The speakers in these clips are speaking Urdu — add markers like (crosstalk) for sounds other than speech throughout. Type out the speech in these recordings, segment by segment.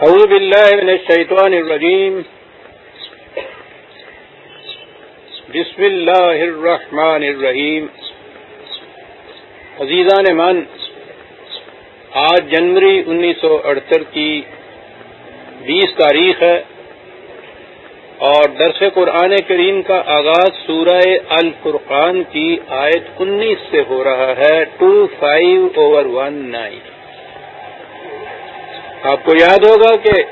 أعوذ بالله من الشيطان الرجيم. بسم الله الرحمن الرحیم عزیزان من، آج جنوری انیس سو اڑسٹھ کی بیس تاریخ ہے اور درس قرآن کریم کا آغاز سورہ الفرقان کی آیت انیس سے ہو رہا ہے two five over one nine آپ کو یاد ہوگا کہ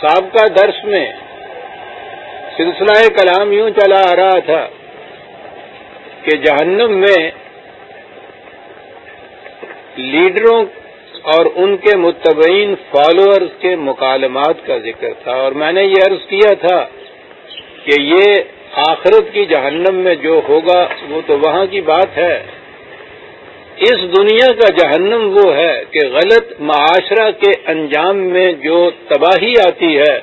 سابقہ درس میں سلسلہ کلام یوں چلا آ رہا تھا کہ جہنم میں لیڈروں اور ان کے متبعین فالوورز کے مکالمات کا ذکر تھا اور میں نے یہ عرض کیا تھا کہ یہ آخرت کی جہنم میں جو ہوگا وہ تو وہاں کی بات ہے۔ اس دنیا کا جہنم وہ ہے کہ غلط معاشرہ کے انجام میں جو تباہی آتی ہے،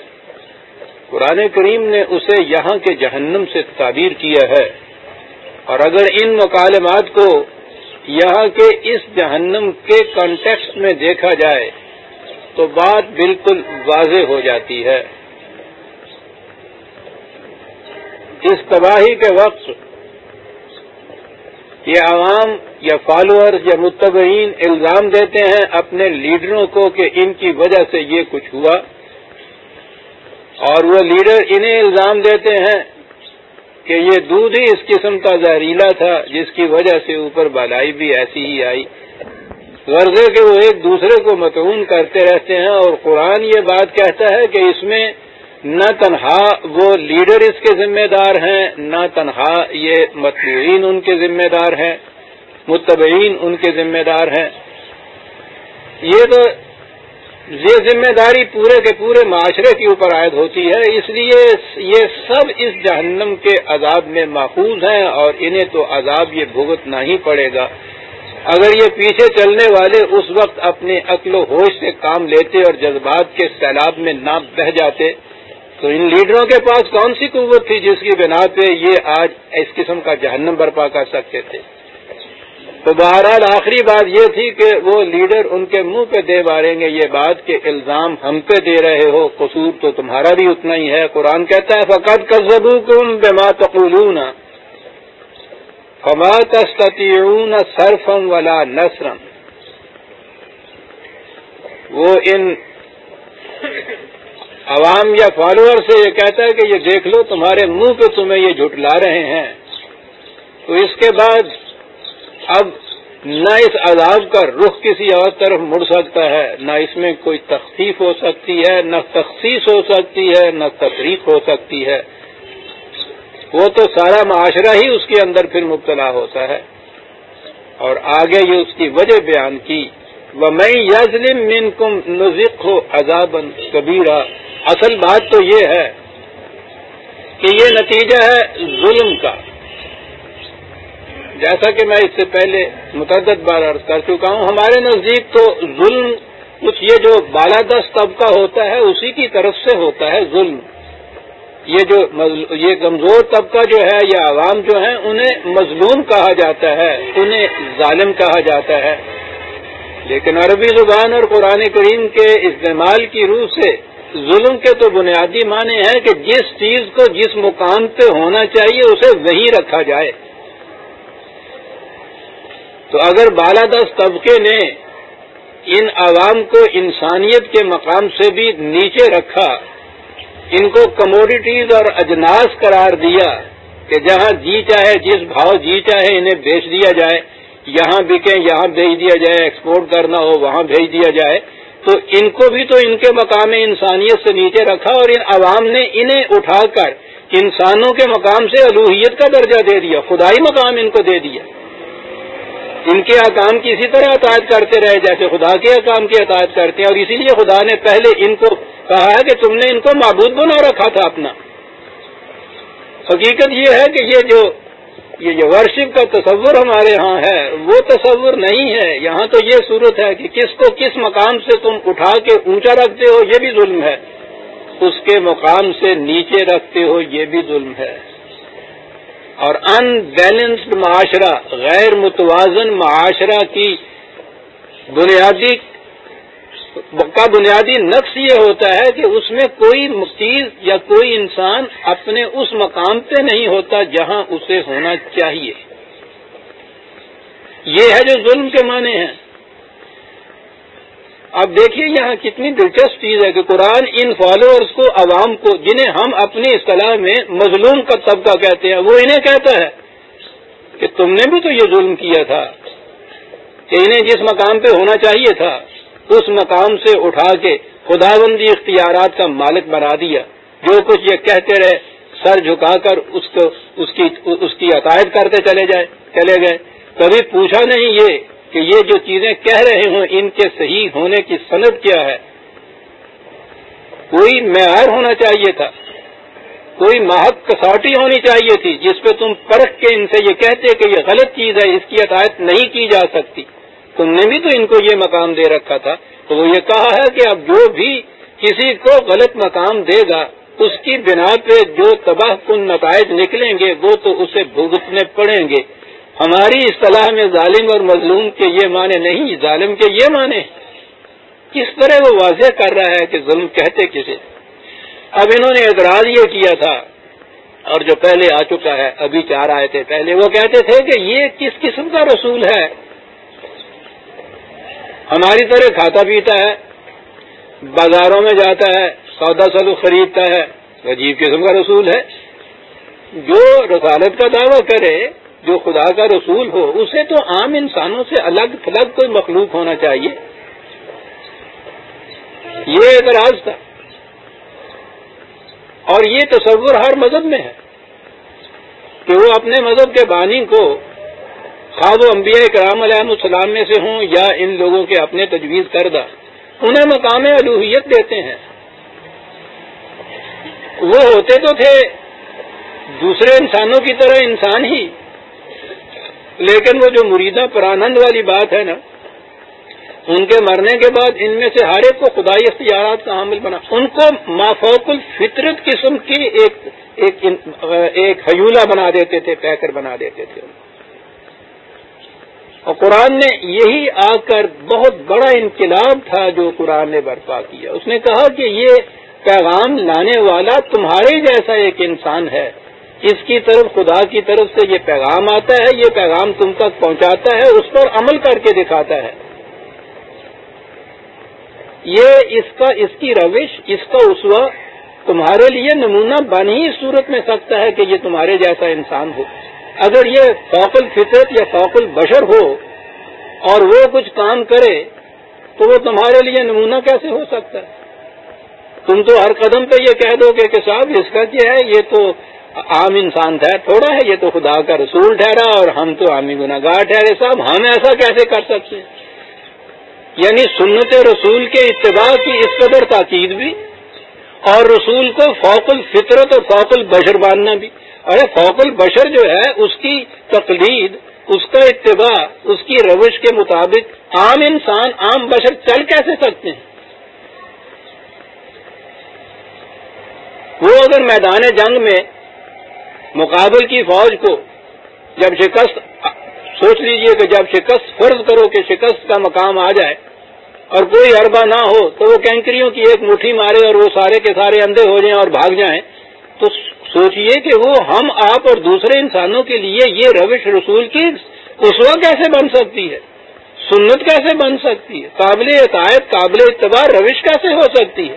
قرآن کریم نے اسے یہاں کے جہنم سے تعبیر کیا ہے۔ اور اگر ان مکالمات کو یہاں کے اس جہنم کے کانٹیکس میں دیکھا جائے، تو بات بالکل واضح ہو جاتی ہے۔ اس تباہی کے وقت یہ عوام یا فالوورز یا متبعین الزام دیتے ہیں اپنے لیڈروں کو کہ ان کی وجہ سے یہ کچھ ہوا۔ اور وہ لیڈر انہیں الزام دیتے ہیں کہ یہ دودھ ہی اس قسم کا زہریلا تھا، جس کی وجہ سے اوپر بالائی بھی ایسی ہی آئی۔ غرضے کہ وہ ایک دوسرے کو متعون کرتے رہتے ہیں اور قرآن یہ بات کہتا ہے کہ اس میں نہ تنہا وہ لیڈر اس کے ذمہ دار ہیں، نہ تنہا یہ مطلوعین ان کے ذمہ دار ہیں، متبعین ان کے ذمہ دار ہیں۔ یہ تو یہ ذمہ داری پورے کے پورے معاشرے کے اوپر عائد ہوتی ہے، اس لیے یہ سب اس جہنم کے عذاب میں محفوظ ہیں اور انہیں تو عذاب یہ بھگتنا ہی پڑے گا۔ اگر یہ پیچھے چلنے والے اس وقت اپنے عقل و ہوش سے کام لیتے اور جذبات کے سیلاب میں نہ بہ جاتے تو ان لیڈروں کے پاس کون سی قوت تھی جس کی بنا پہ یہ آج اس قسم کا جہنم برپا کر سکتے تھے؟ تو بہرحال آخری بات یہ تھی کہ وہ لیڈر ان کے منہ پہ دے ماریں گے یہ بات کہ الزام ہم پہ دے رہے ہو، قصور تو تمہارا بھی اتنا ہی ہے۔ قرآن کہتا ہے فقط کزبو کم بے مات فما تستطيعون سرفم ولا نسرم وہ ان عوام یا فالوور سے یہ کہتا ہے کہ یہ دیکھ لو، تمہارے منہ پہ تمہیں یہ جھٹلا رہے ہیں۔ تو اس کے بعد اب نہ اس عذاب کا رخ کسی اور طرف مڑ سکتا ہے، نہ اس میں کوئی تخفیف ہو سکتی ہے، نہ تخصیص ہو سکتی ہے، نہ تفریق ہو سکتی ہے۔ وہ تو سارا معاشرہ ہی اس کے اندر پھر مبتلا ہوتا ہے۔ اور آگے یہ اس کی وجہ بیان کی وہ میں یزلم من کم نزک ہو عذاب کبیرہ اصل بات تو یہ ہے کہ یہ نتیجہ ہے ظلم کا۔ جیسا کہ میں اس سے پہلے متعدد بار عرض کر چکا ہوں، ہمارے نزدیک تو ظلم کچھ یہ جو بالادست طبقہ ہوتا ہے، اسی کی طرف سے ہوتا ہے ظلم۔ یہ جو یہ کمزور طبقہ جو ہے یا عوام جو ہیں، انہیں مظلوم کہا جاتا ہے، انہیں ظالم کہا جاتا ہے۔ لیکن عربی زبان اور قرآن کریم کے استعمال کی روح سے ظلم کے تو بنیادی معنی ہے کہ جس چیز کو جس مقام پہ ہونا چاہیے اسے وہیں رکھا جائے۔ تو اگر بالادست طبقے نے ان عوام کو انسانیت کے مقام سے بھی نیچے رکھا، ان کو کموڈیٹیز اور اجناس قرار دیا کہ جہاں جی چاہے، جس بھاؤ جی چاہے انہیں بیچ دیا جائے، یہاں بکیں، یہاں بھیج دیا جائے، ایکسپورٹ کرنا ہو وہاں بھیج دیا جائے۔ تو ان کو بھی تو ان کے مقام انسانیت سے نیچے رکھا اور ان عوام نے انہیں اٹھا کر انسانوں کے مقام سے الوحیت کا درجہ دے دیا، خدائی مقام ان کو دے دیا۔ ان کے احکام کی اسی طرح عطایت کرتے رہے جیسے خدا کے احکام کی عطایت کرتے ہیں اور اسی لیے خدا نے پہلے ان کو کہا ہے کہ تم نے ان کو معبود بنا رکھا تھا اپنا۔ حقیقت یہ ہے کہ یہ جو یہ جو ورشپ کا تصور ہمارے ہاں ہے، وہ تصور نہیں ہے۔ یہاں تو یہ صورت ہے کہ کس کو کس مقام سے تم اٹھا کے اونچا رکھتے ہو، یہ بھی ظلم ہے۔ اس کے مقام سے نیچے رکھتے ہو، یہ بھی ظلم ہے۔ اور ان بیلنسڈ معاشرہ، غیر متوازن معاشرہ کی بنیادی کا بنیادی نقص یہ ہوتا ہے کہ اس میں کوئی چیز یا کوئی انسان اپنے اس مقام پہ نہیں ہوتا جہاں اسے ہونا چاہیے۔ یہ ہے جو ظلم کے معنی ہیں۔ اب دیکھیے یہاں کتنی دلچسپ چیز ہے کہ قرآن ان فالوورز کو عوام کو، جنہیں ہم اپنی اصطلاح میں مظلوم کا طبقہ کہتے ہیں، وہ انہیں کہتا ہے کہ تم نے بھی تو یہ ظلم کیا تھا، کہ انہیں جس مقام پہ ہونا چاہیے تھا۔ اس مقام سے اٹھا کے خدا بندی اختیارات کا مالک بنا دیا۔ جو کچھ یہ کہتے رہے، سر جھکا کر اس کو، اس کی اس کی عقائد کرتے چلے جائے، چلے گئے۔ کبھی پوچھا نہیں یہ کہ یہ جو چیزیں کہہ رہے ہوں، ان کے صحیح ہونے کی صنعت کیا ہے؟ کوئی معیار ہونا چاہیے تھا۔ کوئی محق کسوٹی ہونی چاہیے تھی، جس پہ تم پرکھ کے ان سے یہ کہتے کہ یہ غلط چیز ہے، اس کی عطایت نہیں کی جا سکتی۔ تم نے بھی تو ان کو یہ مقام دے رکھا تھا۔ تو وہ یہ کہا ہے کہ اب جو بھی کسی کو غلط مقام دے گا، اس کی بنا پہ جو تباہ کن نتائج نکلیں گے، وہ تو اسے بھگتنے پڑیں گے۔ ہماری اصطلاح میں ظالم اور مظلوم کے یہ معنی نہیں، ظالم کے یہ معنی۔ کس طرح وہ واضح کر رہا ہے کہ ظلم کہتے کسے؟ اب انہوں نے اعتراض یہ کیا تھا، اور جو پہلے آ چکا ہے، ابھی چار آئے تھے پہلے، وہ کہتے تھے کہ یہ کس قسم کا رسول ہے؟ ہماری طرح کھاتا پیتا ہے، بازاروں میں جاتا ہے، سودا سلو خریدتا ہے، عجیب قسم کا رسول ہے۔ جو رسالت کا دعویٰ کرے، جو خدا کا رسول ہو، اسے تو عام انسانوں سے الگ تھلگ کوئی مخلوق ہونا چاہیے۔ یہ اعتراض تھا۔ اور یہ تصور ہر مذہب میں ہے کہ وہ اپنے مذہب کے بانی کو خواب و انبیاء کرام علیہ السلام میں سے ہوں یا ان لوگوں کے اپنے تجویز کردہ انہیں مقام الوحیت دیتے ہیں۔ وہ ہوتے تو تھے دوسرے انسانوں کی طرح انسان ہی لیکن وہ جو مریدہ پرانند والی بات ہے نا ان کے مرنے کے بعد ان میں سے ہر ایک کو خدائی اختیارات کا حامل بنا۔ ان کو مافوق الفطرت قسم کی ایک ایک, ایک حیولہ بنا دیتے تھے پیکر بنا دیتے تھے۔ اور قرآن نے یہی آ کر بہت بڑا انقلاب تھا جو قرآن نے برپا کیا۔ اس نے کہا کہ یہ پیغام لانے والا تمہارے جیسا ایک انسان ہے۔ اس کی طرف، خدا کی طرف سے یہ پیغام آتا ہے، یہ پیغام تم تک پہنچاتا ہے، اس پر عمل کر کے دکھاتا ہے۔ یہ اس کا، اس کی روش، اس کا اسوا تمہارے لیے نمونہ بن ہی صورت میں سکتا ہے کہ یہ تمہارے جیسا انسان ہو۔ اگر یہ فوق الفطرت یا فوق البشر ہو اور وہ کچھ کام کرے تو وہ تمہارے لیے نمونہ کیسے ہو سکتا ہے؟ تم تو ہر قدم پہ یہ کہہ دو گے کہ صاحب، اس کا کیا ہے؟ یہ تو عام انسان تھا، تھوڑا ہے، یہ تو خدا کا رسول ٹھہرا اور ہم تو عامی گناگار ٹھہرے۔ صاحب، ہم ایسا کیسے کر سکتے ہیں؟ یعنی سنت رسول کے اتباع کی اس قدر تاکید بھی اور رسول کو فوق الفطرت اور فوق البشر باندھنا بھی۔ ارے فوق البشر جو ہے، اس کی تقلید، اس کا اتباع، اس کی روش کے مطابق عام انسان، عام بشر چل کیسے سکتے ہیں؟ وہ اگر میدان جنگ میں مقابل کی فوج کو جب شکست، سوچ لیجیے کہ جب شکست فرض کرو کہ شکست کا مقام آ جائے اور کوئی اربا نہ ہو تو وہ کینکریوں کی ایک مٹھی مارے اور وہ سارے کے سارے اندھے ہو جائیں اور بھاگ جائیں، تو سوچئے کہ وہ ہم، آپ اور دوسرے انسانوں کے لیے یہ روش رسول کی اسوا کیسے بن سکتی ہے؟ سنت کیسے بن سکتی ہے؟ قابل عقائد قابل اعتبار روش کیسے ہو سکتی ہے؟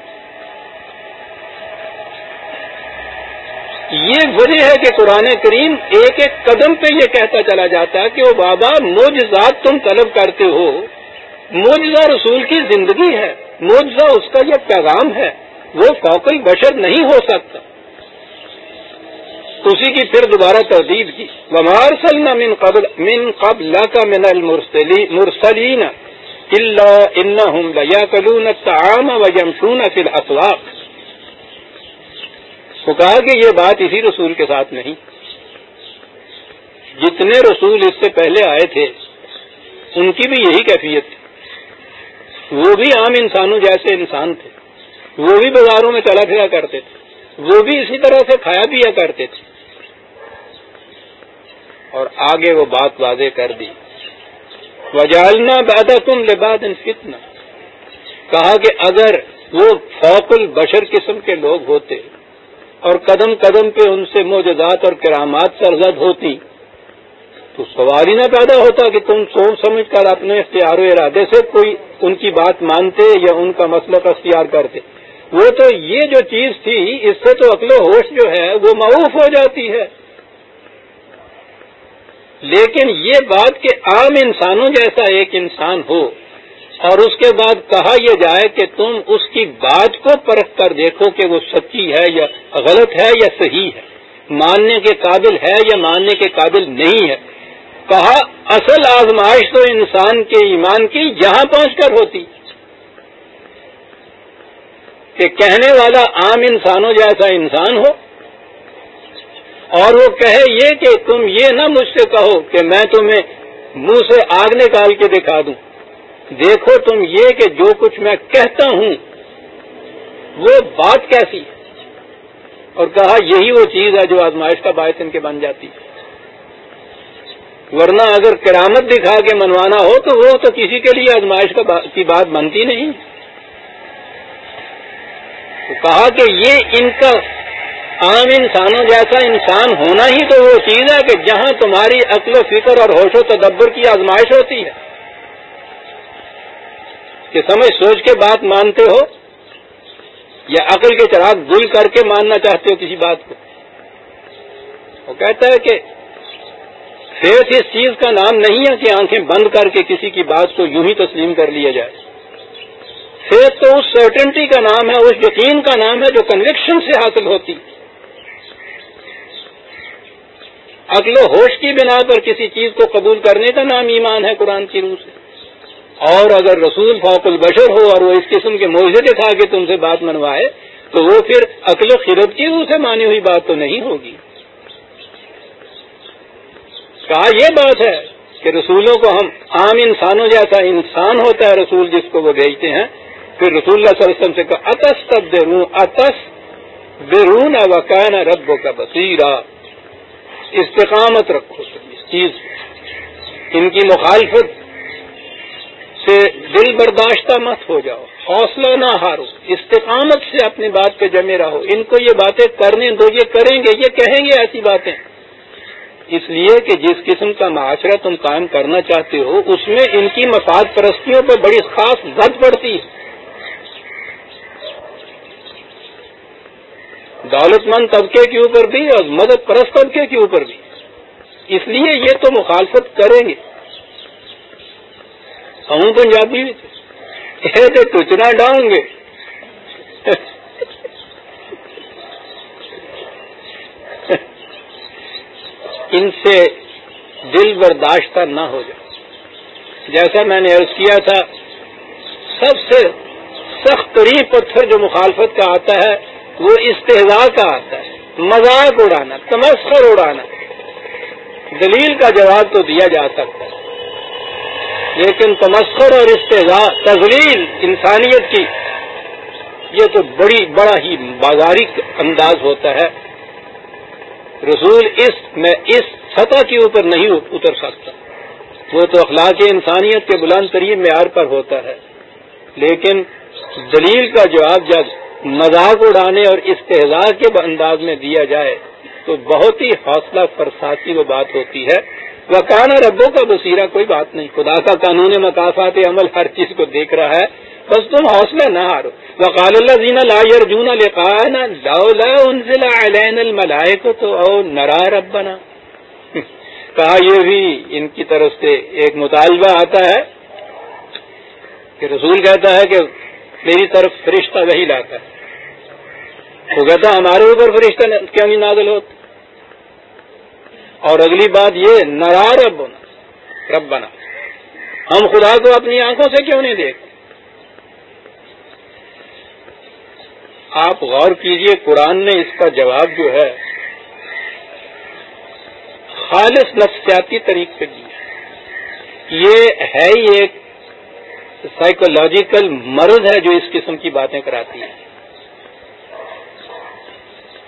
یہ وجہ ہے کہ قرآن کریم ایک ایک قدم پہ یہ کہتا چلا جاتا ہے کہ وہ بابا موجزات تم طلب کرتے ہو۔ موجزہ رسول کی زندگی ہے۔ موجزہ اس کا یہ پیغام ہے۔ وہ فوقل بشر نہیں ہو سکتا۔ اسی کی پھر دوبارہ تردید کی۔ بمار من قبل من قبل کا من المرسلین اللہ کلون تعام و فی الاسواق وہ کہا کہ یہ بات اسی رسول کے ساتھ نہیں۔ جتنے رسول اس سے پہلے آئے تھے، ان کی بھی یہی کیفیت تھی۔ وہ بھی عام انسانوں جیسے انسان تھے۔ وہ بھی بازاروں میں چلا پھرا کرتے تھے۔ وہ بھی اسی طرح سے کھایا پیا کرتے تھے۔ اور آگے وہ بات واضح کر دی۔ وجالنا بادہ کن لباد فتنا کہا کہ اگر وہ فوق البشر قسم کے لوگ ہوتے اور قدم قدم پہ ان سے موجودات اور کرامات سرزد ہوتی، تو سوال ہی نہ پیدا ہوتا کہ تم سوچ سمجھ کر اپنے اختیار و ارادے سے کوئی ان کی بات مانتے یا ان کا مسئلہ اختیار کرتے۔ وہ تو یہ جو چیز تھی، اس سے تو عقل و ہوش جو ہے وہ معروف ہو جاتی ہے۔ لیکن یہ بات کہ عام انسانوں جیسا ایک انسان ہو اور اس کے بعد کہا یہ جائے کہ تم اس کی بات کو پرکھ کر دیکھو کہ وہ سچی ہے یا غلط ہے یا صحیح ہے، ماننے کے قابل ہے یا ماننے کے قابل نہیں ہے۔ کہا، اصل آزمائش تو انسان کے ایمان کی یہاں پہنچ کر ہوتی۔ کہ کہنے والا عام انسانوں جیسا انسان ہو اور وہ کہے یہ کہ تم یہ نہ مجھ سے کہو کہ میں تمہیں منہ سے آگ نکال کے دکھا دوں۔ دیکھو تم یہ کہ جو کچھ میں کہتا ہوں، وہ بات کیسی ہے؟ اور کہا، یہی وہ چیز ہے جو آزمائش کا باعث ان کے بن جاتی ہے۔ ورنہ اگر کرامت دکھا کے منوانا ہو، تو وہ تو کسی کے لیے آزمائش کی بات بنتی نہیں۔ تو کہا کہ یہ ان کا عام انسانوں جیسا انسان ہونا ہی تو وہ چیز ہے کہ جہاں تمہاری عقل و فکر اور ہوش و تدبر کی آزمائش ہوتی ہے۔ کہ سمجھ سوچ کے بات مانتے ہو یا عقل کے چراغ گل کر کے ماننا چاہتے ہو کسی بات کو۔ وہ کہتا ہے کہ فیس اس چیز کا نام نہیں ہے کہ آنکھیں بند کر کے کسی کی بات کو یوں ہی تسلیم کر لیا جائے۔ فیس تو اس سرٹنٹی کا نام ہے، اس یقین کا نام ہے جو کنوکشن سے حاصل ہوتی عقل و ہوش کی بنا پر کسی چیز کو قبول کرنے کا نام ایمان ہے قرآن کی روح سے۔ اور اگر رسول فوق البشر ہو اور وہ اس قسم کے موضے دکھا کے تم سے بات منوائے، تو وہ پھر عقل خرد کی روح سے مانی ہوئی بات تو نہیں ہوگی۔ کہا یہ بات ہے کہ رسولوں کو ہم عام انسانوں جیسا انسان ہوتا ہے رسول جس کو وہ بھیجتے ہیں، پھر رسول اللہ صلی اللہ علیہ وسلم سے کہا اتس تب بے اتس بے وقائن رب کا بصیرہ استقامت رکھو، اس چیز ان کی مخالفت سے دل برداشتہ مت ہو جاؤ، حوصلہ نہ ہارو۔ استقامت سے اپنی بات پہ جمے رہو۔ ان کو یہ باتیں کرنے دو، یہ کریں گے، یہ کہیں گے ایسی باتیں۔ اس لیے کہ جس قسم کا معاشرہ تم قائم کرنا چاہتے ہو، اس میں ان کی مفاد پرستیوں پہ بڑی خاص زد پڑتی ہے۔ دولت مند طبقے کے اوپر بھی اور مدد پرست طبقے کے اوپر بھی۔ اس لیے یہ تو مخالفت کریں گے۔ ہوں پنجابی یہ تو ٹچنا ڈاؤں گے۔ ان سے دل برداشتہ نہ ہو جائے۔ جیسا میں نے عرض کیا تھا، سب سے سخت ترین پتھر جو مخالفت کا آتا ہے وہ استحضاء کا آتا ہے، مذاق اڑانا، تمسخر اڑانا۔ دلیل کا جواب تو دیا جا سکتا ہے۔ لیکن تمسخر اور استحضاء تزلیل انسانیت کی، یہ تو بڑی، بڑا ہی بازاری انداز ہوتا ہے۔ رسول اس، میں اس سطح کے اوپر نہیں اتر سکتا۔ وہ تو اخلاق انسانیت کے بلند ترین معیار پر ہوتا ہے۔ لیکن دلیل کا جواب جب مذاق اڑانے اور استحضاء کے انداز میں دیا جائے تو بہت ہی حوصلہ فرساتی وہ بات ہوتی ہے۔ وہ کانا ربوں کا بصیرہ کوئی بات نہیں۔ خدا کا قانون مقافات عمل ہر چیز کو دیکھ رہا ہے۔ بس تم حوصلہ نہ ہارو۔ وقال اللہ زینا لا یرجون لقانا لولا انزل کو تو او نرا ربنا۔ کہا یہ بھی ان کی طرف سے ایک مطالبہ آتا ہے کہ رسول کہتا ہے کہ میری طرف فرشتہ وہی لاتا ہے۔ وہ کہتا ہمارے اوپر فرشتہ کیوں نہیں نازل ہوتا؟ اور اگلی بات یہ، نرا رب رب بنا ہم خدا کو اپنی آنکھوں سے کیوں نہیں دیکھتے؟ آپ غور کیجیے، قرآن نے اس کا جواب جو ہے، خالص نفسیاتی طریقے سے دیا۔ یہ ہے ہی ایک سائیکولوجیکل مرض ہے جو اس قسم کی باتیں کراتی ہیں۔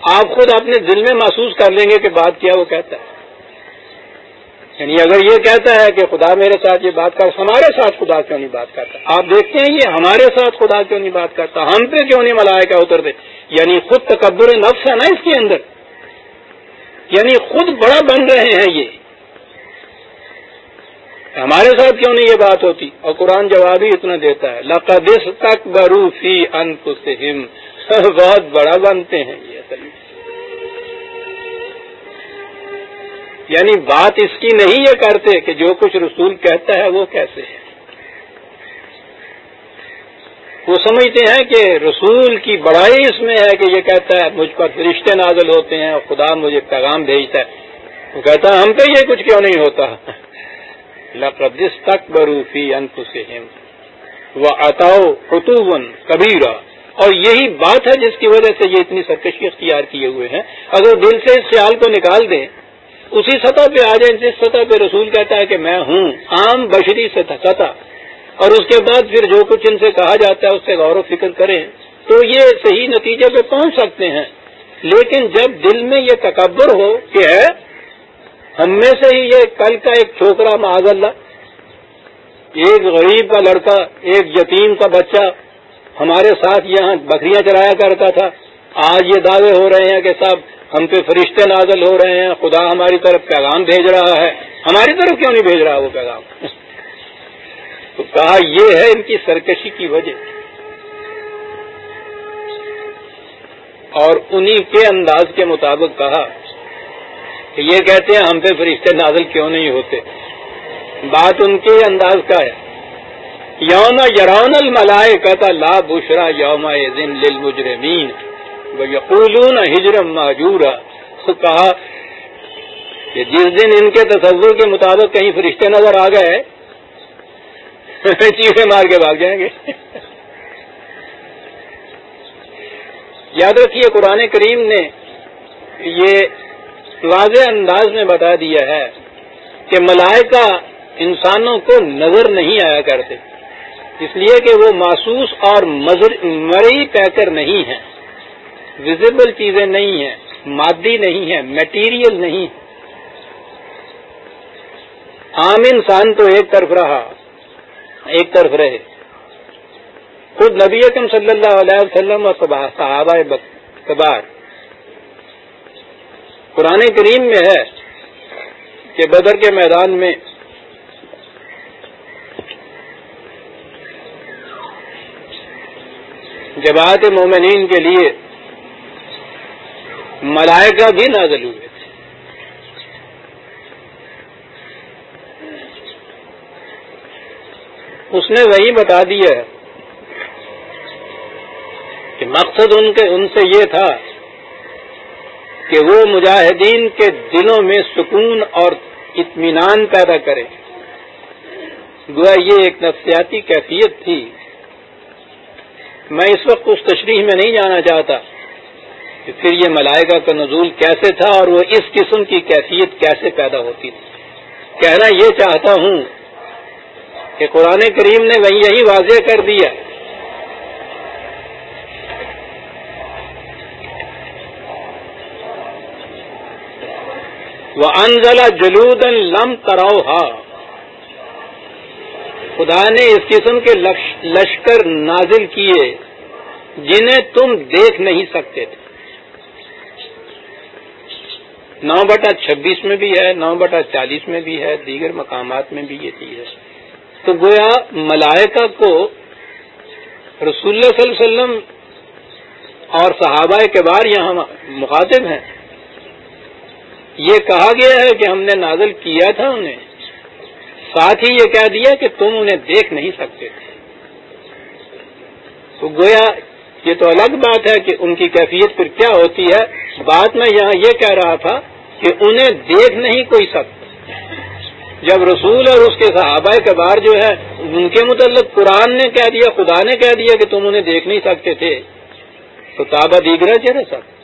آپ خود اپنے دل میں محسوس کر لیں گے کہ بات کیا وہ کہتا ہے۔ یعنی اگر یہ کہتا ہے کہ خدا میرے ساتھ یہ بات کر، ہمارے ساتھ خدا کیوں نہیں بات کرتا؟ آپ دیکھتے ہیں یہ ہمارے ساتھ خدا کیوں نہیں بات کرتا؟ ہم پہ کیوں نہیں ملائے کا اتر دے؟ یعنی خود تکبر نفس ہے نا اس کے اندر۔ یعنی خود بڑا بن رہے ہیں یہ۔ ہمارے ساتھ کیوں نہیں یہ بات ہوتی؟ اور قرآن جواب ہی اتنا دیتا ہے لقدس تک بروفی ان (laughs) بہت بڑا بنتے ہیں یہ اصل۔ یعنی بات اس کی نہیں یہ کرتے کہ جو کچھ رسول کہتا ہے وہ کیسے ہے۔ وہ سمجھتے ہیں کہ رسول کی بڑائی اس میں ہے کہ یہ کہتا ہے، مجھ پر فرشتے نازل ہوتے ہیں اور خدا مجھے پیغام بھیجتا ہے۔ وہ کہتا ہے، ہم پہ یہ کچھ کیوں نہیں ہوتا؟ لقدس تک بروفی انفسہم وہ اتاؤ خطوبن اور یہی بات ہے جس کی وجہ سے یہ اتنی سرکشی اختیار کیے ہوئے ہیں۔ اگر دل سے اس خیال کو نکال دیں، اسی سطح پہ آ جائیں، جس سطح پہ رسول کہتا ہے کہ میں ہوں، عام بشری سطح۔ اور اس کے بعد پھر جو کچھ ان سے کہا جاتا ہے، اس سے غور و فکر کریں۔ تو یہ صحیح نتیجے پہ پہنچ سکتے ہیں۔ لیکن جب دل میں یہ تکبر ہو کہ ہے ہم میں سے ہی یہ کل کا ایک چھوکرا معذ اللہ، ایک غریب کا لڑکا، ایک یتیم کا بچہ ہمارے ساتھ یہاں بکریاں چلایا کرتا تھا۔ آج یہ دعوے ہو رہے ہیں کہ صاحب ہم پہ فرشتے نازل ہو رہے ہیں، خدا ہماری طرف پیغام بھیج رہا ہے۔ ہماری طرف کیوں نہیں بھیج رہا وہ پیغام؟ تو کہا یہ ہے ان کی سرکشی کی وجہ۔ اور انہی کے انداز کے مطابق کہا کہ یہ کہتے ہیں ہم پہ فرشتے نازل کیوں نہیں ہوتے؟ بات ان کے انداز کا ہے۔ یوم یرون الملائے کہتا لا بشرا یوم للمجرمین یقولون ہجر معجورا کہا کہ جس دن ان کے تصور کے مطابق کہیں فرشتے نظر آ گئے چیخے مار کے بھاگ جائیں گے۔ یاد رکھیے قرآن کریم نے یہ واضح انداز میں بتا دیا ہے کہ ملائکہ انسانوں کو نظر نہیں آیا کرتے، اس لیے کہ وہ محسوس اور مرئی پیکر نہیں ہیں۔ ویزیبل چیزیں نہیں ہیں، مادی نہیں ہے میٹیریل نہیں۔ عام انسان تو ایک طرف رہا، ایک طرف رہے۔ خود نبی اکم صلی اللہ علیہ وسلم اور صحابہ کبار قرآن کریم میں ہے کہ بدر کے میدان میں جماعت مومنین کے لیے ملائکہ بھی نازل ہوئے تھے۔ اس نے وہی بتا دیا کہ مقصد ان کے ان سے یہ تھا کہ وہ مجاہدین کے دلوں میں سکون اور اطمینان پیدا کرے۔ گویا یہ ایک نفسیاتی کیفیت تھی۔ میں اس وقت اس تشریح میں نہیں جانا چاہتا کہ پھر یہ ملائکہ کا نزول کیسے تھا اور وہ اس قسم کی کیفیت کیسے پیدا ہوتی تھی۔ کہنا یہ چاہتا ہوں کہ قرآن کریم نے وہیں یہی واضح کر دیا وہ انزلہ جلود لم کراؤ خدا نے اس قسم کے لشکر نازل کیے جنہیں تم دیکھ نہیں سکتے تھے۔ نو بٹا چھبیس میں بھی ہے نو بٹا چالیس میں بھی ہے، دیگر مقامات میں بھی یہ چیز ہے۔ تو گویا ملائکہ کو رسول اللہ صلی اللہ علیہ وسلم اور صحابہ کے بار یہاں مخاطب ہیں۔ یہ کہا گیا ہے کہ ہم نے نازل کیا تھا انہیں۔ ساتھ ہی یہ کہہ دیا کہ تم انہیں دیکھ نہیں سکتے تھے۔ تو گویا یہ تو الگ بات ہے کہ ان کی کیفیت پھر کیا ہوتی ہے۔ بات میں یہاں یہ کہہ رہا تھا کہ انہیں دیکھ نہیں کوئی سکتا جب رسول اور اس کے صحابہ کے بار جو ہے، ان کے متعلق قرآن نے کہہ دیا، خدا نے کہہ دیا کہ تم انہیں دیکھ نہیں سکتے تھے۔ تو تابہ دیگر چہرے سب۔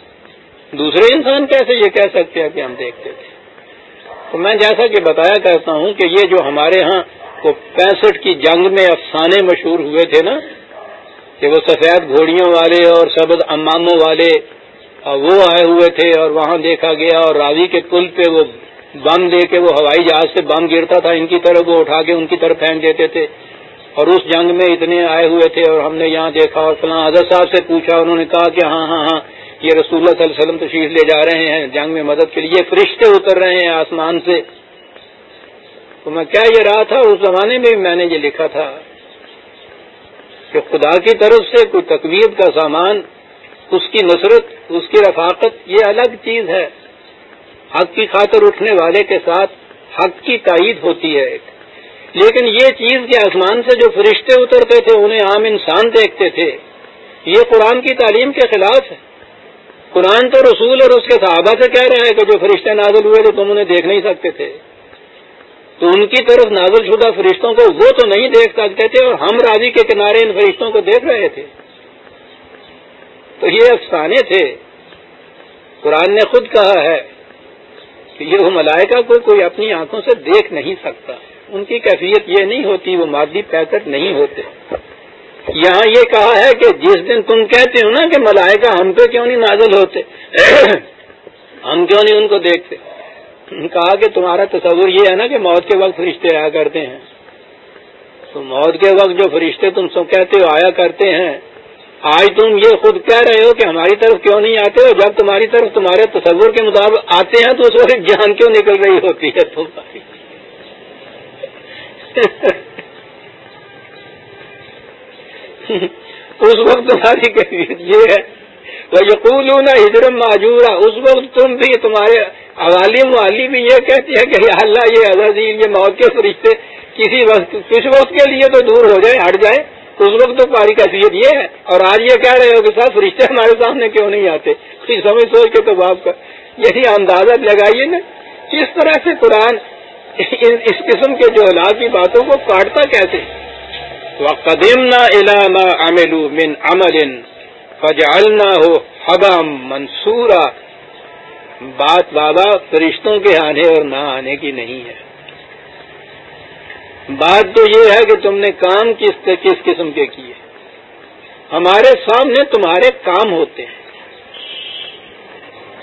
دوسرے انسان کیسے یہ کہہ سکتے ہیں کہ ہم دیکھتے تھے؟ تو میں جیسا کہ بتایا کرتا ہوں کہ یہ جو hمارے ہاں وہ پینسٹھ کی جنگ میں افسانے مشہور ہوئے تھے نا، کہ وہ سفید گھوڑیوں والے اور سبز اماموں والے وہ آئے ہوئے تھے اور وہاں دیکھا گیا اور راوی کے پل پہ وہ بم دے کے وہ ہوائی جہاز سے بم گرتا تھا، ان کی طرف وہ اٹھا کے ان کی طرف پھینک دیتے تھے۔ اور اس جنگ میں اتنے آئے ہوئے تھے اور ہم نے یہاں دیکھا اور فلاں حضرت صاحب سے پوچھا، انہوں نے کہا کہ ہاں ہاں ہاں یہ رسول اللہ صلی اللہ علیہ وسلم تشریف لے جا رہے ہیں، جنگ میں مدد کے لیے فرشتے اتر رہے ہیں آسمان سے۔ تو میں کیا یہ رہا تھا، اس زمانے میں بھی میں نے یہ لکھا تھا کہ خدا کی طرف سے کوئی تقویب کا سامان، اس کی نصرت، اس کی رفاقت، یہ الگ چیز ہے۔ حق کی خاطر اٹھنے والے کے ساتھ حق کی تائید ہوتی ہے لیکن یہ چیز کے آسمان سے جو فرشتے اترتے تھے، انہیں عام انسان دیکھتے تھے، یہ قرآن کی تعلیم کے خلاف ہے۔ قرآن تو رسول اور اس کے صحابہ سے کہہ رہے ہیں کہ جو فرشتے نازل ہوئے تھے، تم انہیں دیکھ نہیں سکتے تھے۔ تو ان کی طرف نازل شدہ فرشتوں کو وہ تو نہیں دیکھ سکتے تھے اور ہم راضی کے کنارے ان فرشتوں کو دیکھ رہے تھے۔ تو یہ افسانے تھے۔ قرآن نے خود کہا ہے کہ یہ ملائکہ کو کوئی اپنی آنکھوں سے دیکھ نہیں سکتا۔ ان کی کیفیت یہ نہیں ہوتی، وہ مادی پیکٹ نہیں ہوتے۔ یہاں یہ کہا ہے کہ جس دن تم کہتے ہو نا کہ ملائکہ ہم پہ کیوں نہیں نازل ہوتے؟ (coughs) ہم کیوں نہیں ان کو دیکھتے؟ کہا کہ تمہارا تصور یہ ہے نا کہ موت کے وقت فرشتے آیا کرتے ہیں۔ تو موت کے وقت جو فرشتے تم سب کہتے ہو آیا کرتے ہیں، آج تم یہ خود کہہ رہے ہو کہ ہماری طرف کیوں نہیں آتے؟ ہو جب تمہاری طرف تمہارے تصور کے مطابق آتے ہیں، تو اس وقت جان کیوں نکل رہی ہوتی ہے تمہاری؟ (laughs) (laughs) اس وقت تمہاری کیفیت یہ ہے۔ وہ یقول ہجرم معجورا۔ اس وقت تم بھی، تمہارے عوالم والی بھی یہ کہتی ہے کہ اللہ، یہ عزیز یہ موت کے فرشتے کسی وقت کچھ وقت کے لیے تو دور ہو جائے ہٹ جائے اس وقت تو تمہاری کیفیت یہ ہے۔ اور آج یہ کہہ رہے ہو کہ ساتھ فرشتے ہمارے سامنے کیوں نہیں آتے؟ سمجھ سوچ کے تو باپ کا یہی اندازہ لگائیے نا۔ اس طرح سے قرآن اس قسم کے جو اولاد کی باتوں کو کاٹتا کیسے؟ قدیم نہ علامہ امل من امل فجالنا ہو منصورا۔ بات بابا فرشتوں کے آنے اور نہ آنے کی نہیں ہے۔ بات تو یہ ہے کہ تم نے کام کس کس قسم کے کیے۔ ہمارے سامنے تمہارے کام ہوتے ہیں۔